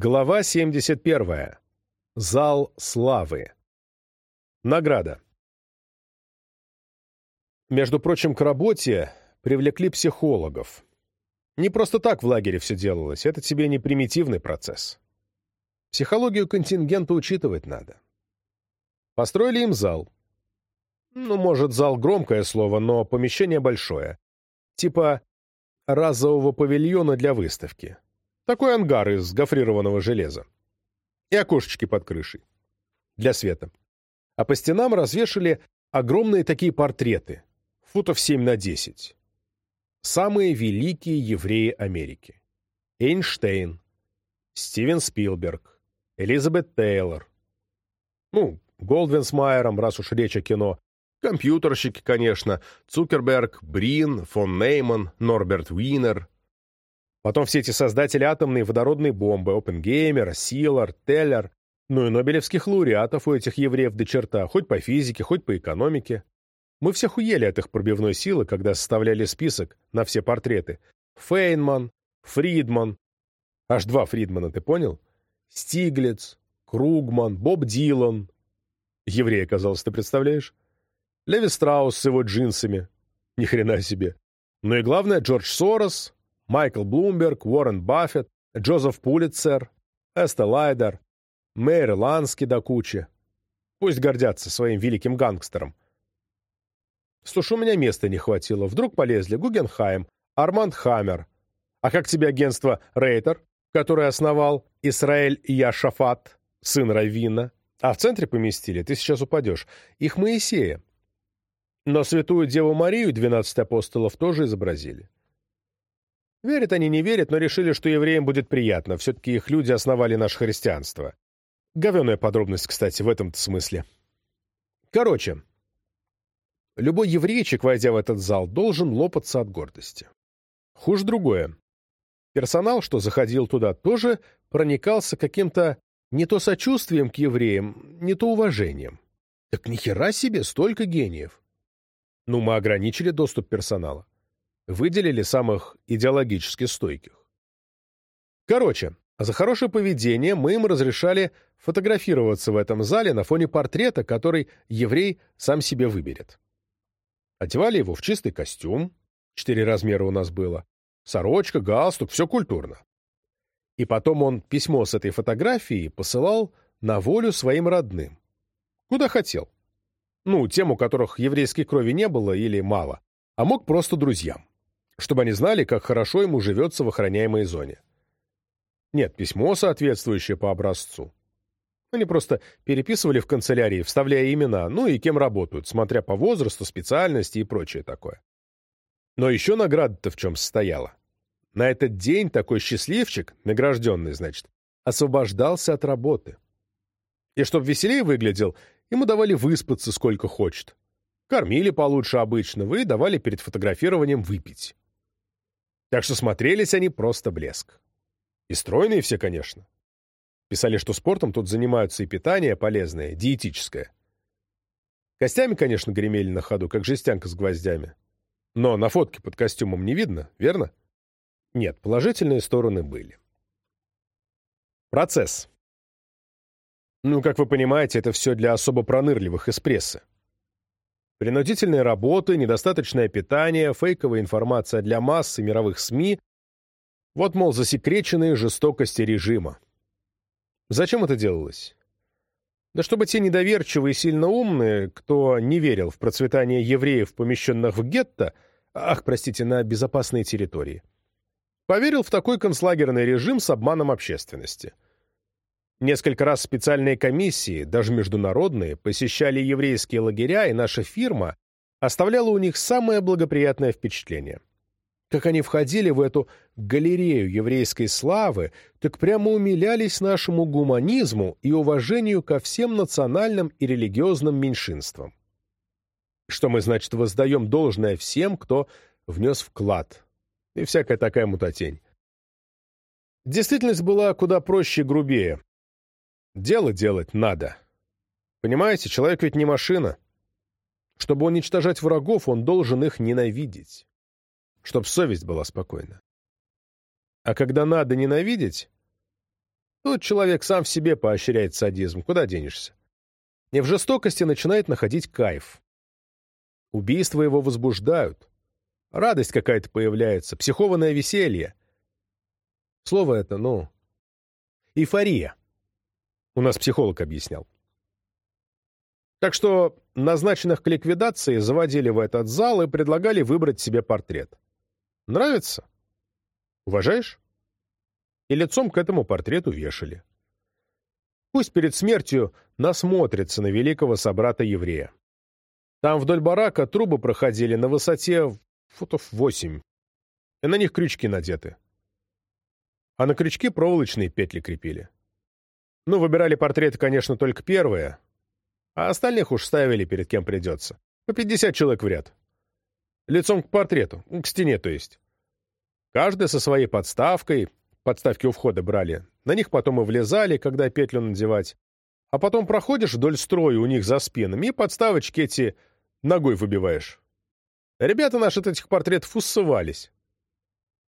Глава 71. Зал славы. Награда. Между прочим, к работе привлекли психологов. Не просто так в лагере все делалось, это тебе не примитивный процесс. Психологию контингента учитывать надо. Построили им зал. Ну, может, зал громкое слово, но помещение большое. Типа разового павильона для выставки. Такой ангар из гофрированного железа. И окошечки под крышей. Для света. А по стенам развешали огромные такие портреты. Футов 7 на 10. Самые великие евреи Америки. Эйнштейн, Стивен Спилберг, Элизабет Тейлор. Ну, Голдвин с Майером, раз уж речь о кино. Компьютерщики, конечно. Цукерберг, Брин, фон Нейман, Норберт Уинер, Потом все эти создатели атомной и водородной бомбы, Оппенгеймер, Силар, Теллер, ну и нобелевских лауреатов у этих евреев до черта, хоть по физике, хоть по экономике. Мы все хуели от их пробивной силы, когда составляли список на все портреты. Фейнман, Фридман. Аж два Фридмана, ты понял? Стиглиц, Кругман, Боб Дилан. Еврей оказался, ты представляешь? Леви Страус с его джинсами. Ни хрена себе. Ну и главное, Джордж Сорос, Майкл Блумберг, Уоррен Баффет, Джозеф Пулитцер, Эсте Лаудер, Меир Лански до кучи. Пусть гордятся своим великим гангстером. Слушай, у меня места не хватило. Вдруг полезли Гугенхайм, Арманд Хаммер. А как тебе агентство Рейтер, которое основал Исраэль Яшафат, сын Равина? А в центре поместили, ты сейчас упадешь, их Моисея. Но святую Деву Марию, 12 апостолов, тоже изобразили. Верят они, не верят, но решили, что евреям будет приятно. Все-таки их люди основали наше христианство. Говеная подробность, кстати, в этом смысле. Короче, любой еврейчик, войдя в этот зал, должен лопаться от гордости. Хуже другое. Персонал, что заходил туда, тоже проникался каким-то не то сочувствием к евреям, не то уважением. Так нихера себе, столько гениев. Ну, мы ограничили доступ персонала выделили самых идеологически стойких. Короче, за хорошее поведение мы им разрешали фотографироваться в этом зале на фоне портрета, который еврей сам себе выберет. Одевали его в чистый костюм, четыре размера у нас было, сорочка, галстук, все культурно. И потом он письмо с этой фотографией посылал на волю своим родным. Куда хотел. Ну, тем, у которых еврейской крови не было или мало, а мог просто друзьям чтобы они знали, как хорошо ему живется в охраняемой зоне. Нет, письмо соответствующее по образцу. Они просто переписывали в канцелярии, вставляя имена, ну и кем работают, смотря по возрасту, специальности и прочее такое. Но еще награда-то в чем состояла. На этот день такой счастливчик, награжденный, значит, освобождался от работы. И чтобы веселее выглядел, ему давали выспаться сколько хочет. Кормили получше обычного и давали перед фотографированием выпить. Так что смотрелись они просто блеск. И стройные все, конечно. Писали, что спортом тут занимаются и питание полезное, диетическое. Костями, конечно, гремели на ходу, как жестянка с гвоздями. Но на фотке под костюмом не видно, верно? Нет, положительные стороны были. Процесс. Ну, как вы понимаете, это все для особо пронырливых из прессы. Принудительные работы, недостаточное питание, фейковая информация для массы мировых СМИ – вот, мол, засекреченные жестокости режима. Зачем это делалось? Да чтобы те недоверчивые и сильно умные, кто не верил в процветание евреев, помещенных в гетто, ах, простите, на безопасной территории, поверил в такой концлагерный режим с обманом общественности – Несколько раз специальные комиссии, даже международные, посещали еврейские лагеря, и наша фирма оставляла у них самое благоприятное впечатление. Как они входили в эту галерею еврейской славы, так прямо умилялись нашему гуманизму и уважению ко всем национальным и религиозным меньшинствам. Что мы, значит, воздаем должное всем, кто внес вклад. И всякая такая мутатень. Действительность была куда проще и грубее. Дело делать надо. Понимаете, человек ведь не машина. Чтобы уничтожать врагов, он должен их ненавидеть. Чтоб совесть была спокойна. А когда надо ненавидеть, Тут человек сам в себе поощряет садизм, куда денешься. И в жестокости начинает находить кайф. Убийства его возбуждают. Радость какая-то появляется, психованное веселье. Слово это, ну, эйфория. У нас психолог объяснял. Так что назначенных к ликвидации заводили в этот зал и предлагали выбрать себе портрет. Нравится? Уважаешь? И лицом к этому портрету вешали. Пусть перед смертью насмотрится на великого собрата-еврея. Там вдоль барака трубы проходили на высоте футов восемь, и на них крючки надеты. А на крючки проволочные петли крепили. Ну, выбирали портреты, конечно, только первые, а остальных уж ставили перед кем придется. По пятьдесят человек в ряд. Лицом к портрету, к стене, то есть. Каждый со своей подставкой, подставки у входа брали, на них потом и влезали, когда петлю надевать. А потом проходишь вдоль строя у них за спинами и подставочки эти ногой выбиваешь. Ребята наши от этих портретов усывались.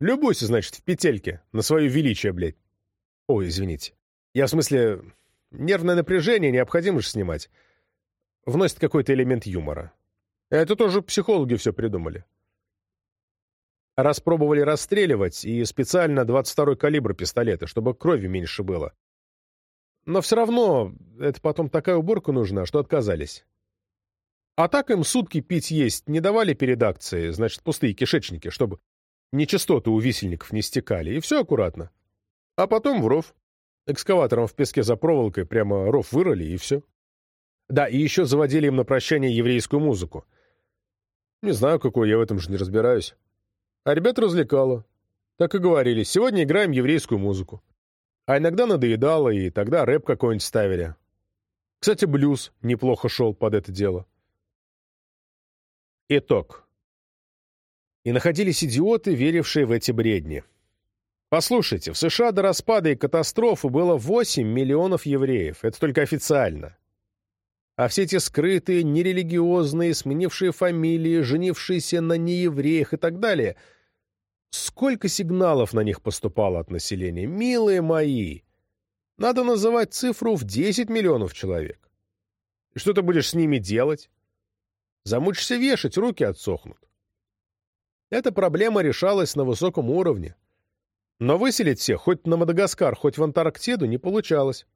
Любуйся, значит, в петельке, на свое величие, блядь. Ой, извините. Я в смысле, нервное напряжение необходимо же снимать. Вносит какой-то элемент юмора. Это тоже психологи все придумали. Распробовали расстреливать, и специально 22-й калибр пистолета, чтобы крови меньше было. Но все равно, это потом такая уборка нужна, что отказались. А так им сутки пить есть не давали перед акцией, значит, пустые кишечники, чтобы нечистоты у висельников не стекали, и все аккуратно. А потом в ров. Экскаватором в песке за проволокой прямо ров вырыли, и все. Да, и еще заводили им на прощание еврейскую музыку. Не знаю, какую, я в этом же не разбираюсь. А ребят развлекало. Так и говорили, сегодня играем еврейскую музыку. А иногда надоедало, и тогда рэп какой-нибудь ставили. Кстати, блюз неплохо шел под это дело. Итог. И находились идиоты, верившие в эти бредни. Послушайте, в США до распада и катастрофы было 8 миллионов евреев. Это только официально. А все эти скрытые, нерелигиозные, сменившие фамилии, женившиеся на неевреях и так далее, сколько сигналов на них поступало от населения? Милые мои! Надо называть цифру в 10 миллионов человек. И что ты будешь с ними делать? Замучишься вешать, руки отсохнут. Эта проблема решалась на высоком уровне. Но выселить всех, хоть на Мадагаскар, хоть в Антарктиду, не получалось.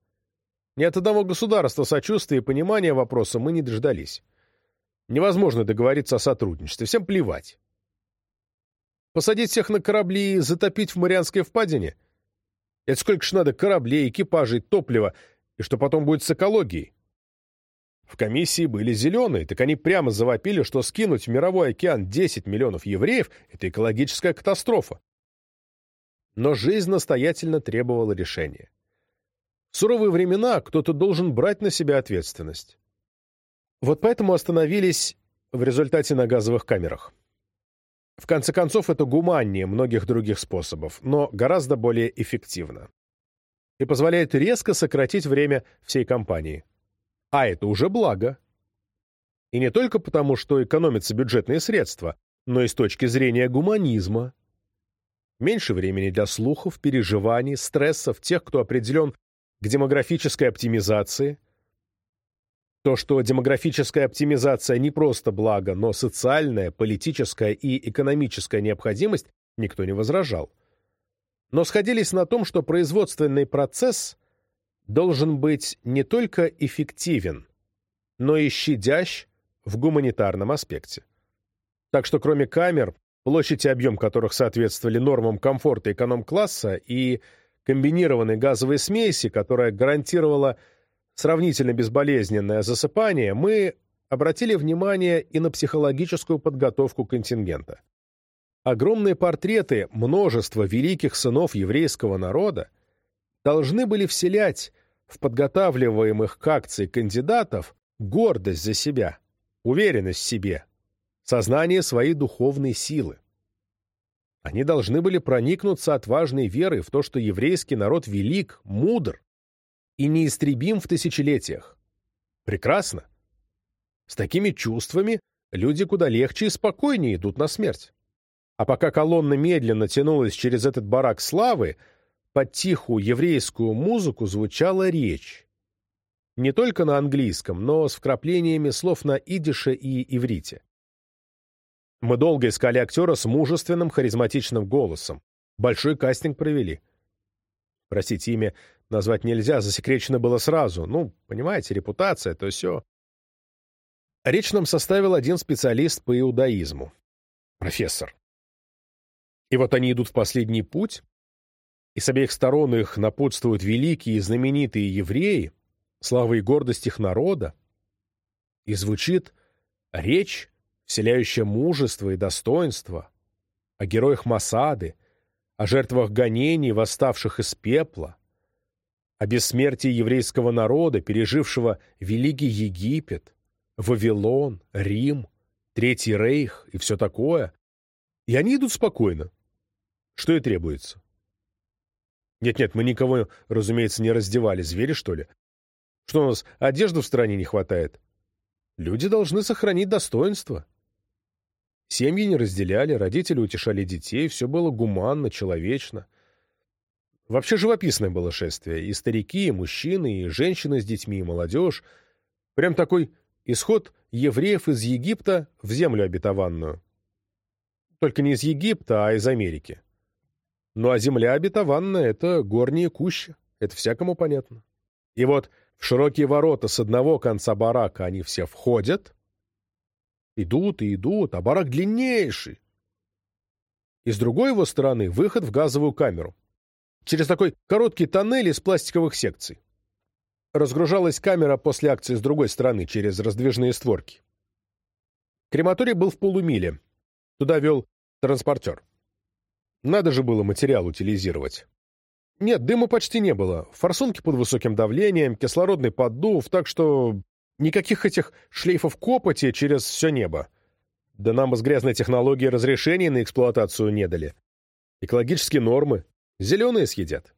Ни от одного государства сочувствия и понимания вопроса мы не дождались. Невозможно договориться о сотрудничестве, всем плевать. Посадить всех на корабли и затопить в Марианской впадине? Это сколько ж надо кораблей, экипажей, топлива, и что потом будет с экологией? В комиссии были зеленые, так они прямо завопили, что скинуть в мировой океан 10 миллионов евреев – это экологическая катастрофа. Но жизнь настоятельно требовала решения. В суровые времена кто-то должен брать на себя ответственность. Вот поэтому остановились в результате на газовых камерах. В конце концов, это гуманнее многих других способов, но гораздо более эффективно. И позволяет резко сократить время всей кампании. А это уже благо. И не только потому, что экономятся бюджетные средства, но и с точки зрения гуманизма. Меньше времени для слухов, переживаний, стрессов тех, кто определен к демографической оптимизации. То, что демографическая оптимизация не просто благо, но социальная, политическая и экономическая необходимость, никто не возражал. Но сходились на том, что производственный процесс должен быть не только эффективен, но и щадящ в гуманитарном аспекте. Так что кроме камер, площадь и объем которых соответствовали нормам комфорта эконом-класса и комбинированной газовой смеси, которая гарантировала сравнительно безболезненное засыпание, мы обратили внимание и на психологическую подготовку контингента. Огромные портреты множества великих сынов еврейского народа должны были вселять в подготавливаемых к акции кандидатов гордость за себя, уверенность в себе, сознание своей духовной силы. Они должны были проникнуться отважной верой в то, что еврейский народ велик, мудр и неистребим в тысячелетиях. Прекрасно. С такими чувствами люди куда легче и спокойнее идут на смерть. А пока колонна медленно тянулась через этот барак славы, под тихую еврейскую музыку звучала речь. Не только на английском, но с вкраплениями слов на идише и иврите. Мы долго искали актера с мужественным, харизматичным голосом. Большой кастинг провели. Простите, имя назвать нельзя, засекречено было сразу. Ну, понимаете, репутация, то все. Речь нам составил один специалист по иудаизму. Профессор. И вот они идут в последний путь, и с обеих сторон их напутствуют великие и знаменитые евреи, слава и гордость их народа, и звучит речь, вселяющая мужество и достоинство, о героях Масады, о жертвах гонений, восставших из пепла, о бессмертии еврейского народа, пережившего Великий Египет, Вавилон, Рим, Третий Рейх и все такое. И они идут спокойно, что и требуется. Нет-нет, мы никого, разумеется, не раздевали. Звери, что ли? Что у нас, одежды в стране не хватает? Люди должны сохранить достоинство. Семьи не разделяли, родители утешали детей, все было гуманно, человечно. Вообще живописное было шествие. И старики, и мужчины, и женщины с детьми, и молодежь. Прям такой исход евреев из Египта в землю обетованную. Только не из Египта, а из Америки. Ну а земля обетованная — это горние кущи. Это всякому понятно. И вот в широкие ворота с одного конца барака они все входят, идут и идут, а барак длиннейший. И с другой его стороны выход в газовую камеру. Через такой короткий тоннель из пластиковых секций. Разгружалась камера после акции с другой стороны, через раздвижные створки. Крематорий был в полумиле. Туда вел транспортер. Надо же было материал утилизировать. Нет, дыма почти не было. Форсунки под высоким давлением, кислородный поддув, так что никаких этих шлейфов копоти через все небо. Да нам из грязной технологии разрешений на эксплуатацию не дали. Экологические нормы. Зеленые съедят.